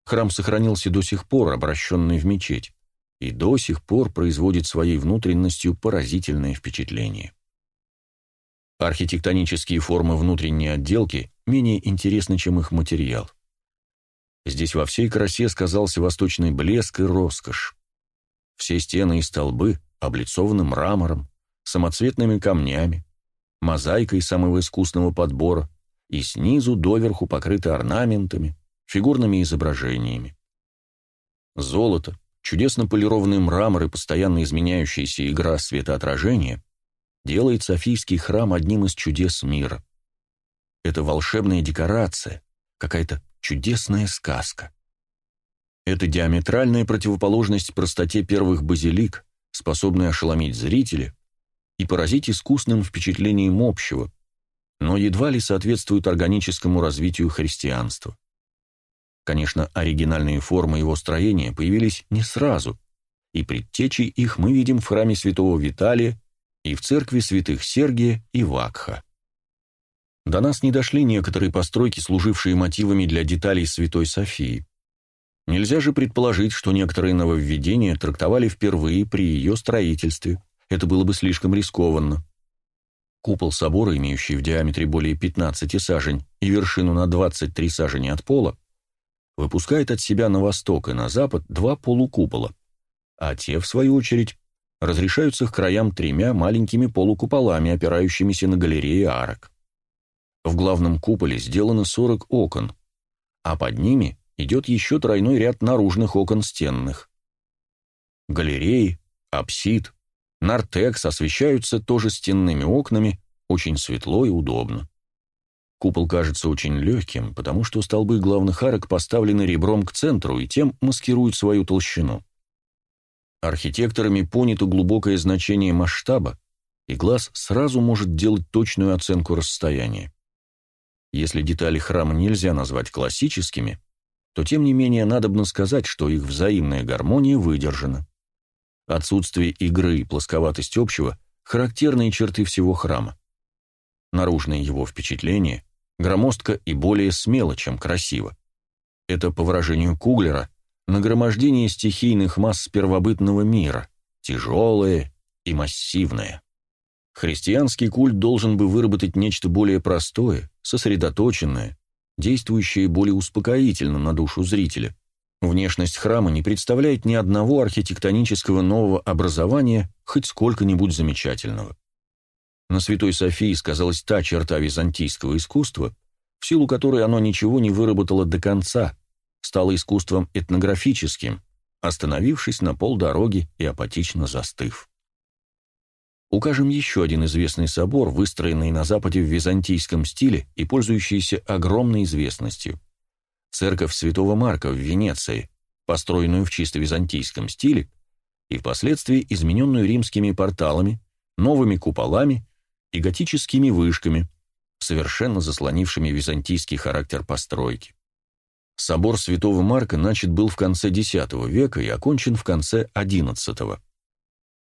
Храм сохранился до сих пор, обращенный в мечеть и до сих пор производит своей внутренностью поразительное впечатление. Архитектонические формы внутренней отделки менее интересны, чем их материал. Здесь во всей красе сказался восточный блеск и роскошь. Все стены и столбы облицованы мрамором, самоцветными камнями, мозаикой самого искусного подбора и снизу доверху покрыты орнаментами, фигурными изображениями. Золото, чудесно полированный мрамор и постоянно изменяющаяся игра светоотражения делает Софийский храм одним из чудес мира. Это волшебная декорация, какая-то чудесная сказка. Это диаметральная противоположность простоте первых базилик, способная ошеломить зрителя и поразить искусным впечатлением общего, но едва ли соответствует органическому развитию христианства. Конечно, оригинальные формы его строения появились не сразу, и предтечи их мы видим в храме святого Виталия и в церкви святых Сергия и Вакха. До нас не дошли некоторые постройки, служившие мотивами для деталей Святой Софии. Нельзя же предположить, что некоторые нововведения трактовали впервые при ее строительстве. Это было бы слишком рискованно. Купол собора, имеющий в диаметре более 15 сажень и вершину на 23 сажени от пола, выпускает от себя на восток и на запад два полукупола, а те, в свою очередь, разрешаются к краям тремя маленькими полукуполами, опирающимися на галереи арок. В главном куполе сделано 40 окон, а под ними идет еще тройной ряд наружных окон стенных. Галереи, апсид, нартекс освещаются тоже стенными окнами, очень светло и удобно. Купол кажется очень легким, потому что столбы главных арок поставлены ребром к центру и тем маскируют свою толщину. Архитекторами понято глубокое значение масштаба, и глаз сразу может делать точную оценку расстояния. Если детали храма нельзя назвать классическими, то тем не менее надобно сказать, что их взаимная гармония выдержана. Отсутствие игры и плосковатость общего – характерные черты всего храма. Наружное его впечатление громоздко и более смело, чем красиво. Это, по выражению Куглера, нагромождение стихийных масс первобытного мира, тяжелое и массивное. Христианский культ должен бы выработать нечто более простое, сосредоточенное, действующее более успокоительно на душу зрителя. Внешность храма не представляет ни одного архитектонического нового образования, хоть сколько-нибудь замечательного. На Святой Софии сказалась та черта византийского искусства, в силу которой оно ничего не выработало до конца, стало искусством этнографическим, остановившись на полдороги и апатично застыв. Укажем еще один известный собор, выстроенный на Западе в византийском стиле и пользующийся огромной известностью. Церковь Святого Марка в Венеции, построенную в чисто византийском стиле и впоследствии измененную римскими порталами, новыми куполами и готическими вышками, совершенно заслонившими византийский характер постройки. Собор Святого Марка начат был в конце X века и окончен в конце XI.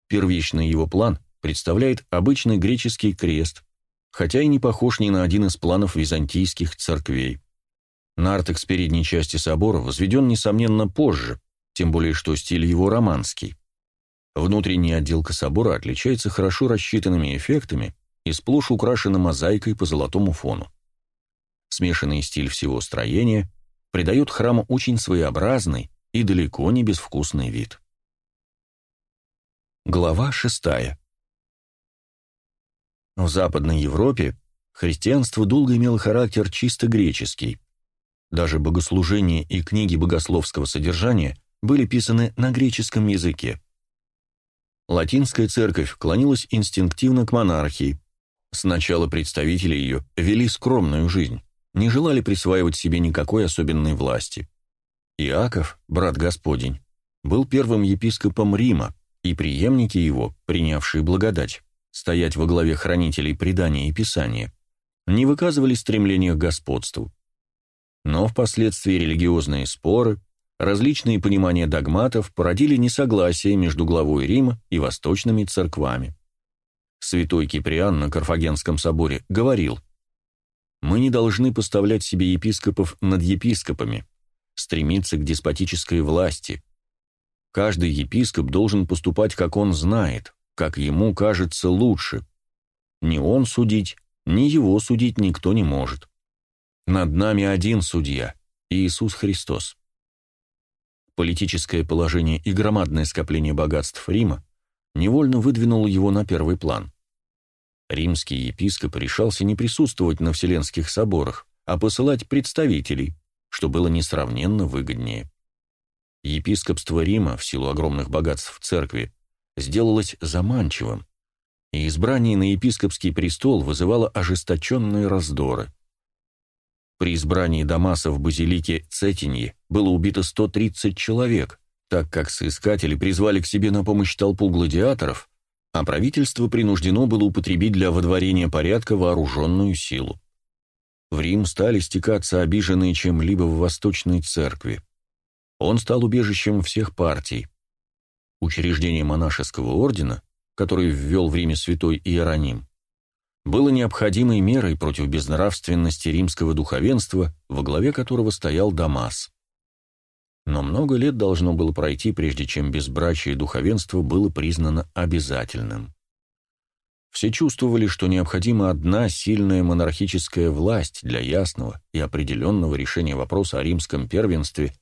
Первичный его план представляет обычный греческий крест, хотя и не похож ни на один из планов византийских церквей. Нартекс передней части собора возведен, несомненно, позже, тем более что стиль его романский. Внутренняя отделка собора отличается хорошо рассчитанными эффектами и сплошь украшена мозаикой по золотому фону. Смешанный стиль всего строения придает храму очень своеобразный и далеко не безвкусный вид. Глава шестая. В Западной Европе христианство долго имело характер чисто греческий. Даже богослужения и книги богословского содержания были писаны на греческом языке. Латинская церковь клонилась инстинктивно к монархии. Сначала представители ее вели скромную жизнь, не желали присваивать себе никакой особенной власти. Иаков, брат Господень, был первым епископом Рима, и преемники его, принявшие благодать, стоять во главе хранителей предания и писания, не выказывали стремления к господству. Но впоследствии религиозные споры, различные понимания догматов породили несогласие между главой Рима и восточными церквами. Святой Киприан на Карфагенском соборе говорил, «Мы не должны поставлять себе епископов над епископами, стремиться к деспотической власти. Каждый епископ должен поступать, как он знает, как ему кажется лучше. Не он судить, ни его судить никто не может. Над нами один судья – Иисус Христос. Политическое положение и громадное скопление богатств Рима невольно выдвинуло его на первый план. Римский епископ решался не присутствовать на Вселенских соборах, а посылать представителей, что было несравненно выгоднее. Епископство Рима, в силу огромных богатств церкви, сделалось заманчивым, и избрание на епископский престол вызывало ожесточенные раздоры. При избрании Дамаса в базилике Цетиньи было убито 130 человек, так как соискатели призвали к себе на помощь толпу гладиаторов, а правительство принуждено было употребить для водворения порядка вооруженную силу. В Рим стали стекаться обиженные чем-либо в Восточной Церкви. Он стал убежищем всех партий. Учреждение монашеского ордена, который ввел в Риме святой Иероним, было необходимой мерой против безнравственности римского духовенства, во главе которого стоял Дамас. Но много лет должно было пройти, прежде чем безбрачие духовенства было признано обязательным. Все чувствовали, что необходима одна сильная монархическая власть для ясного и определенного решения вопроса о римском первенстве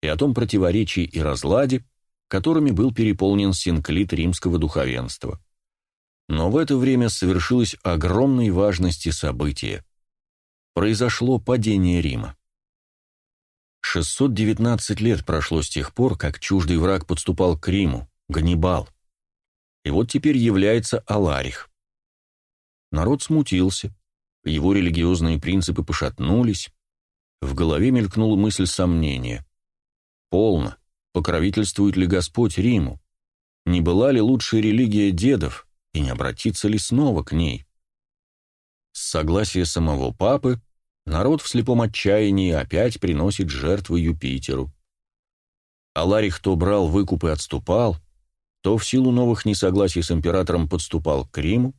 и о том противоречии и разладе, которыми был переполнен синклит римского духовенства. Но в это время совершилось огромной важности событие. Произошло падение Рима. 619 лет прошло с тех пор, как чуждый враг подступал к Риму, Ганнибал. И вот теперь является Аларих. Народ смутился, его религиозные принципы пошатнулись, в голове мелькнула мысль сомнения. Полно, покровительствует ли Господь Риму? Не была ли лучшая религия дедов, и не обратиться ли снова к ней? С согласия самого папы народ в слепом отчаянии опять приносит жертвы Юпитеру. Аларих то брал выкуп и отступал, то в силу новых несогласий с императором подступал к Риму,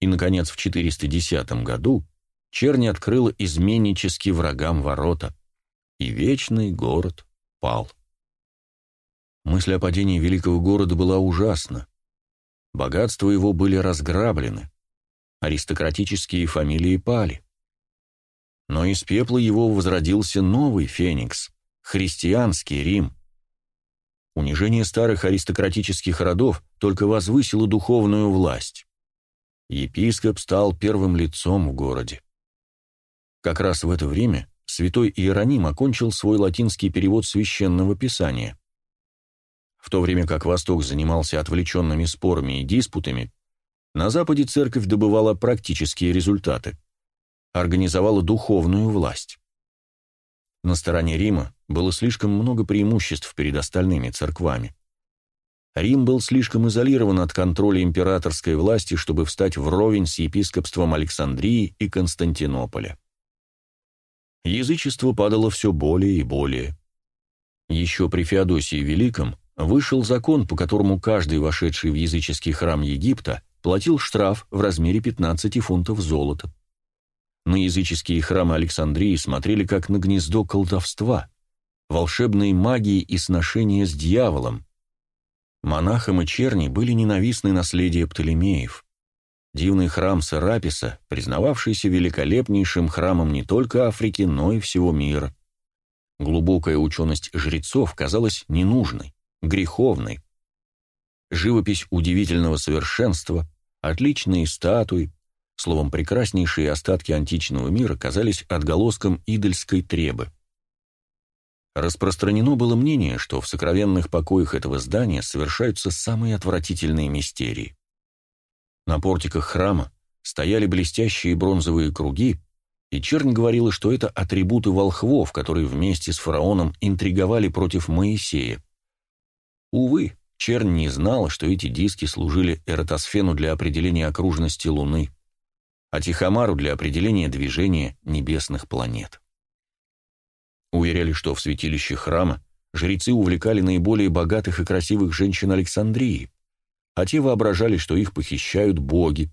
и, наконец, в 410 году черни открыла изменнически врагам ворота, и вечный город пал. Мысль о падении великого города была ужасна. Богатства его были разграблены, аристократические фамилии пали. Но из пепла его возродился новый феникс — христианский Рим. Унижение старых аристократических родов только возвысило духовную власть. Епископ стал первым лицом в городе. Как раз в это время святой Иероним окончил свой латинский перевод священного писания. В то время как Восток занимался отвлеченными спорами и диспутами, на Западе церковь добывала практические результаты, организовала духовную власть. На стороне Рима было слишком много преимуществ перед остальными церквами. Рим был слишком изолирован от контроля императорской власти, чтобы встать вровень с епископством Александрии и Константинополя. Язычество падало все более и более. Еще при Феодосии Великом вышел закон, по которому каждый вошедший в языческий храм Египта платил штраф в размере 15 фунтов золота. На языческие храмы Александрии смотрели как на гнездо колдовства, волшебной магии и сношения с дьяволом. Монахам и черни были ненавистны наследие Птолемеев. Дивный храм Сераписа, признававшийся великолепнейшим храмом не только Африки, но и всего мира. Глубокая ученость жрецов казалась ненужной греховной. Живопись удивительного совершенства, отличные статуи, словом, прекраснейшие остатки античного мира казались отголоском идольской требы. Распространено было мнение, что в сокровенных покоях этого здания совершаются самые отвратительные мистерии. На портиках храма стояли блестящие бронзовые круги, и Чернь говорила, что это атрибуты волхвов, которые вместе с фараоном интриговали против Моисея. Увы, Черн не знал, что эти диски служили эротосфену для определения окружности Луны, а Тихомару для определения движения небесных планет. Уверяли, что в святилище храма жрецы увлекали наиболее богатых и красивых женщин Александрии, а те воображали, что их похищают боги.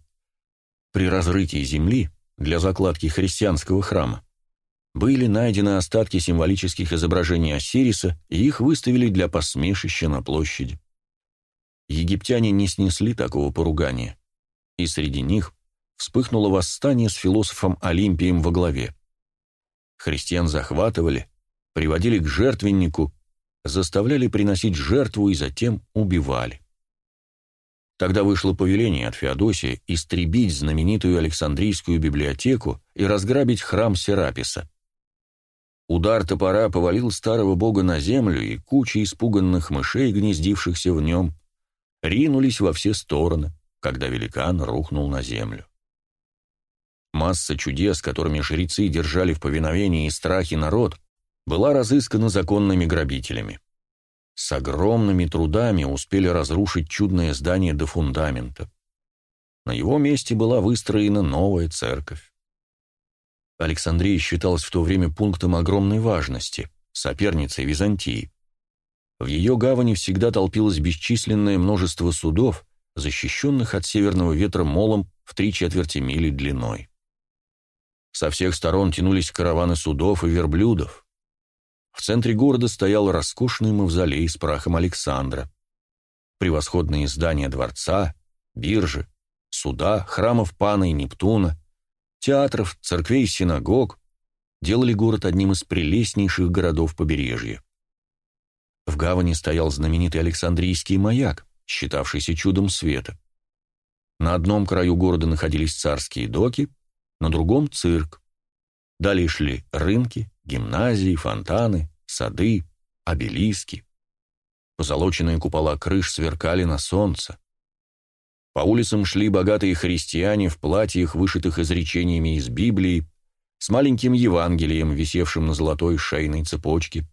При разрытии земли для закладки христианского храма были найдены остатки символических изображений Осириса, и их выставили для посмешища на площади. Египтяне не снесли такого поругания, и среди них вспыхнуло восстание с философом Олимпием во главе. Христиан захватывали, приводили к жертвеннику, заставляли приносить жертву и затем убивали. Тогда вышло повеление от Феодосия истребить знаменитую Александрийскую библиотеку и разграбить храм Сераписа. Удар топора повалил старого бога на землю, и куча испуганных мышей, гнездившихся в нем, ринулись во все стороны, когда великан рухнул на землю. Масса чудес, которыми жрецы держали в повиновении и страхе народ, была разыскана законными грабителями. С огромными трудами успели разрушить чудное здание до фундамента. На его месте была выстроена новая церковь. Александрия считалась в то время пунктом огромной важности, соперницей Византии. В ее гавани всегда толпилось бесчисленное множество судов, защищенных от северного ветра молом в три четверти мили длиной. Со всех сторон тянулись караваны судов и верблюдов. В центре города стоял роскошный мавзолей с прахом Александра. Превосходные здания дворца, биржи, суда, храмов Пана и Нептуна, театров, церквей и синагог делали город одним из прелестнейших городов побережья. В гавани стоял знаменитый Александрийский маяк, считавшийся чудом света. На одном краю города находились царские доки, на другом — цирк. Далее шли рынки, гимназии, фонтаны, сады, обелиски. Позолоченные купола крыш сверкали на солнце. По улицам шли богатые христиане в платьях, вышитых изречениями из Библии, с маленьким Евангелием, висевшим на золотой шейной цепочке,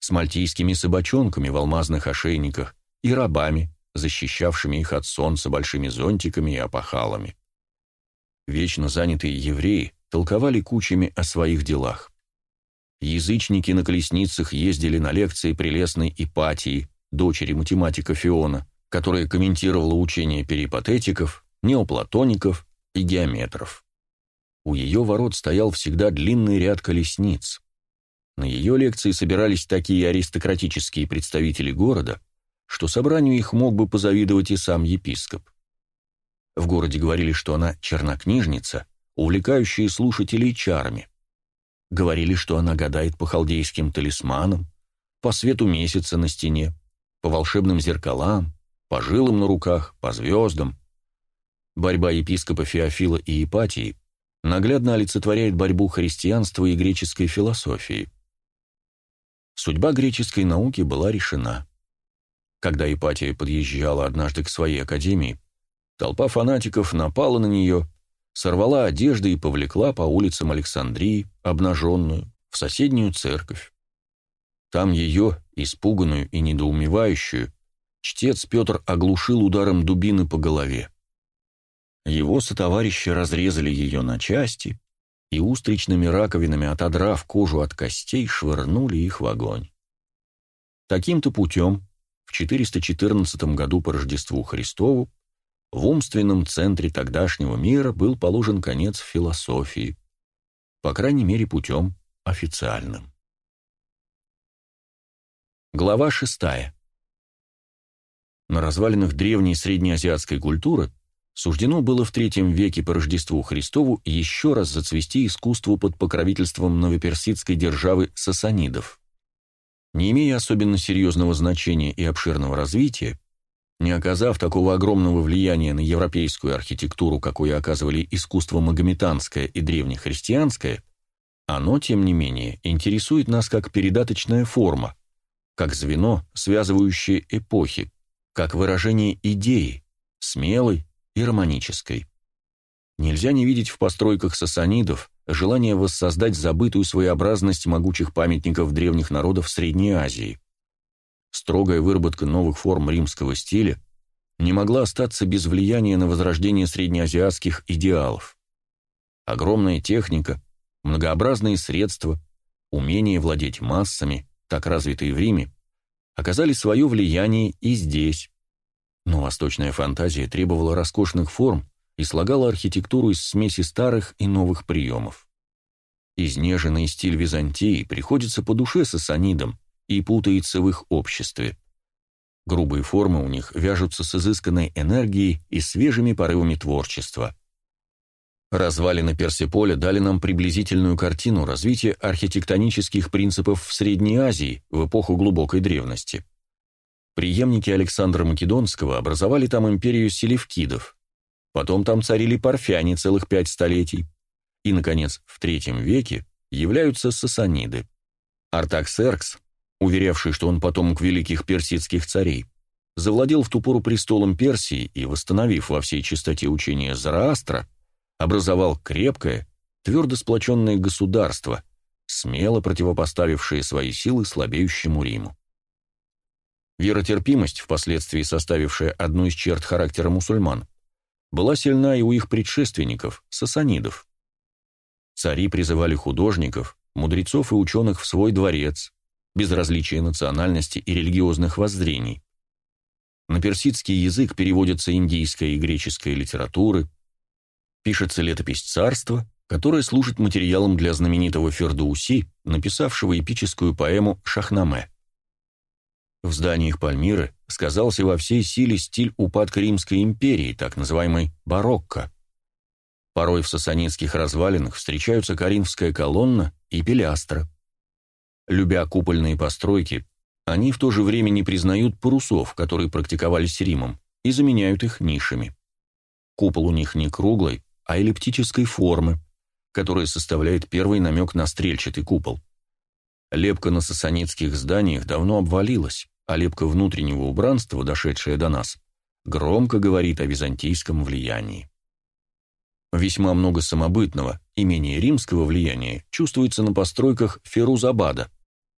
с мальтийскими собачонками в алмазных ошейниках и рабами, защищавшими их от солнца большими зонтиками и опахалами. Вечно занятые евреи толковали кучами о своих делах. Язычники на колесницах ездили на лекции прелестной Ипатии, дочери математика Фиона, которая комментировала учения перипатетиков, неоплатоников и геометров. У ее ворот стоял всегда длинный ряд колесниц. На ее лекции собирались такие аристократические представители города, что собранию их мог бы позавидовать и сам епископ. В городе говорили, что она чернокнижница, увлекающие слушателей чарами. Говорили, что она гадает по халдейским талисманам, по свету месяца на стене, по волшебным зеркалам, по жилам на руках, по звездам. Борьба епископа Феофила и Ипатии наглядно олицетворяет борьбу христианства и греческой философии. Судьба греческой науки была решена. Когда Ипатия подъезжала однажды к своей академии, толпа фанатиков напала на нее сорвала одежды и повлекла по улицам Александрии, обнаженную, в соседнюю церковь. Там ее, испуганную и недоумевающую, чтец Петр оглушил ударом дубины по голове. Его сотоварищи разрезали ее на части и устричными раковинами, отодрав кожу от костей, швырнули их в огонь. Таким-то путем в 414 году по Рождеству Христову в умственном центре тогдашнего мира был положен конец философии, по крайней мере путем официальным. Глава шестая. На развалинах древней среднеазиатской культуры суждено было в третьем веке по Рождеству Христову еще раз зацвести искусству под покровительством новоперсидской державы сасанидов. Не имея особенно серьезного значения и обширного развития, не оказав такого огромного влияния на европейскую архитектуру, какое оказывали искусство магометанское и древнехристианское, оно, тем не менее, интересует нас как передаточная форма, как звено, связывающее эпохи, как выражение идеи, смелой и романической. Нельзя не видеть в постройках сасанидов желание воссоздать забытую своеобразность могучих памятников древних народов Средней Азии строгая выработка новых форм римского стиля не могла остаться без влияния на возрождение среднеазиатских идеалов. Огромная техника, многообразные средства, умение владеть массами, так развитые в Риме, оказали свое влияние и здесь. Но восточная фантазия требовала роскошных форм и слагала архитектуру из смеси старых и новых приемов. Изнеженный стиль Византии приходится по душе сасанидам, и путается в их обществе. Грубые формы у них вяжутся с изысканной энергией и свежими порывами творчества. Развалины Персиполя дали нам приблизительную картину развития архитектонических принципов в Средней Азии в эпоху глубокой древности. Приемники Александра Македонского образовали там империю селевкидов. Потом там царили парфяне целых пять столетий. И, наконец, в III веке являются сасаниды. Артаксеркс, уверявший, что он потомок великих персидских царей, завладел в ту пору престолом Персии и, восстановив во всей чистоте учения Зараастра, образовал крепкое, твердо сплоченное государство, смело противопоставившее свои силы слабеющему Риму. Веротерпимость, впоследствии составившая одну из черт характера мусульман, была сильна и у их предшественников, сасанидов. Цари призывали художников, мудрецов и ученых в свой дворец, без различия национальности и религиозных воззрений. На персидский язык переводятся индийская и греческая литературы, пишется летопись царства, которая служит материалом для знаменитого Фердууси, написавшего эпическую поэму «Шахнаме». В зданиях Пальмиры сказался во всей силе стиль упадка Римской империи, так называемый барокко. Порой в сасанинских развалинах встречаются коринфская колонна и пилястра. Любя купольные постройки, они в то же время не признают парусов, которые практиковались Римом, и заменяют их нишами. Купол у них не круглый, а эллиптической формы, которая составляет первый намек на стрельчатый купол. Лепка на сасанитских зданиях давно обвалилась, а лепка внутреннего убранства, дошедшая до нас, громко говорит о византийском влиянии. Весьма много самобытного и менее римского влияния чувствуется на постройках Ферузабада,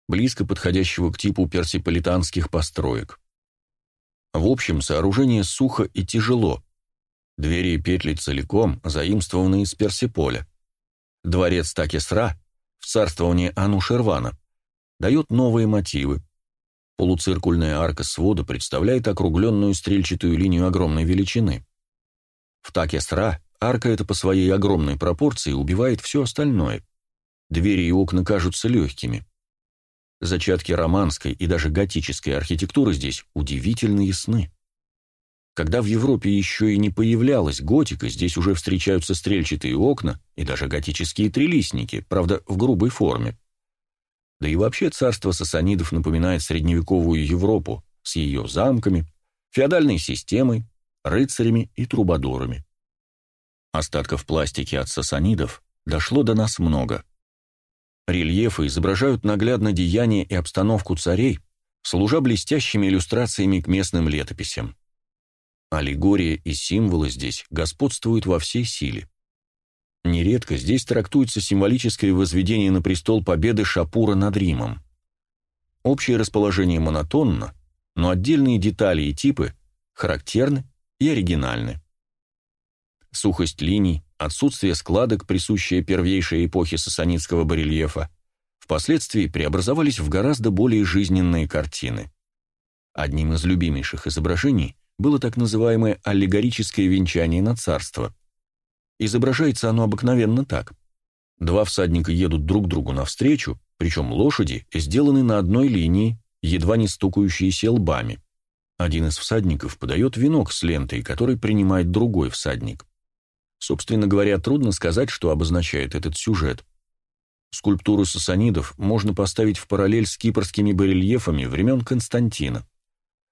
близко подходящего к типу персиполитанских построек. В общем, сооружение сухо и тяжело. Двери и петли целиком заимствованы из Персиполя. Дворец Такесра в царствовании Анушервана дает новые мотивы. Полуциркульная арка свода представляет округленную стрельчатую линию огромной величины. В Такесра арка эта по своей огромной пропорции убивает все остальное. Двери и окна кажутся легкими. Зачатки романской и даже готической архитектуры здесь удивительно ясны. Когда в Европе еще и не появлялась готика, здесь уже встречаются стрельчатые окна и даже готические трилистники, правда, в грубой форме. Да и вообще царство сасанидов напоминает средневековую Европу с ее замками, феодальной системой, рыцарями и трубадурами. Остатков пластики от сасанидов дошло до нас много – Рельефы изображают наглядно деяния и обстановку царей, служа блестящими иллюстрациями к местным летописям. Аллегория и символы здесь господствуют во всей силе. Нередко здесь трактуется символическое возведение на престол победы Шапура над Римом. Общее расположение монотонно, но отдельные детали и типы характерны и оригинальны. Сухость линий, отсутствие складок, присущее первейшей эпохе сасанитского барельефа, впоследствии преобразовались в гораздо более жизненные картины. Одним из любимейших изображений было так называемое аллегорическое венчание на царство. Изображается оно обыкновенно так. Два всадника едут друг другу навстречу, причем лошади сделаны на одной линии, едва не стукающиеся лбами. Один из всадников подает венок с лентой, который принимает другой всадник. Собственно говоря, трудно сказать, что обозначает этот сюжет. Скульптуру сасанидов можно поставить в параллель с кипрскими барельефами времен Константина.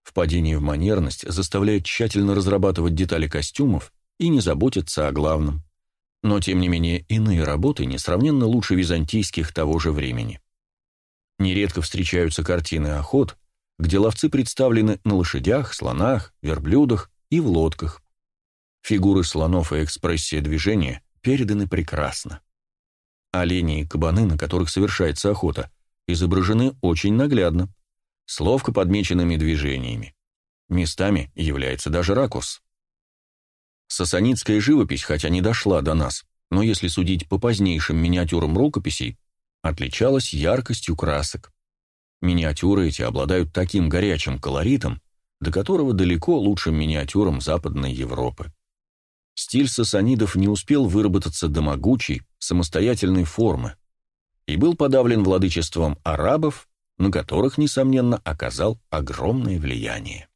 Впадение в манерность заставляет тщательно разрабатывать детали костюмов и не заботиться о главном. Но, тем не менее, иные работы несравненно лучше византийских того же времени. Нередко встречаются картины охот, где ловцы представлены на лошадях, слонах, верблюдах и в лодках. Фигуры слонов и экспрессия движения переданы прекрасно. Олени и кабаны, на которых совершается охота, изображены очень наглядно, с ловко подмеченными движениями. Местами является даже ракурс. Сасанитская живопись, хотя не дошла до нас, но если судить по позднейшим миниатюрам рукописей, отличалась яркостью красок. Миниатюры эти обладают таким горячим колоритом, до которого далеко лучшим миниатюрам Западной Европы. Стиль сасанидов не успел выработаться до могучей, самостоятельной формы и был подавлен владычеством арабов, на которых, несомненно, оказал огромное влияние.